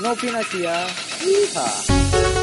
No Pinasia. Yeehaw!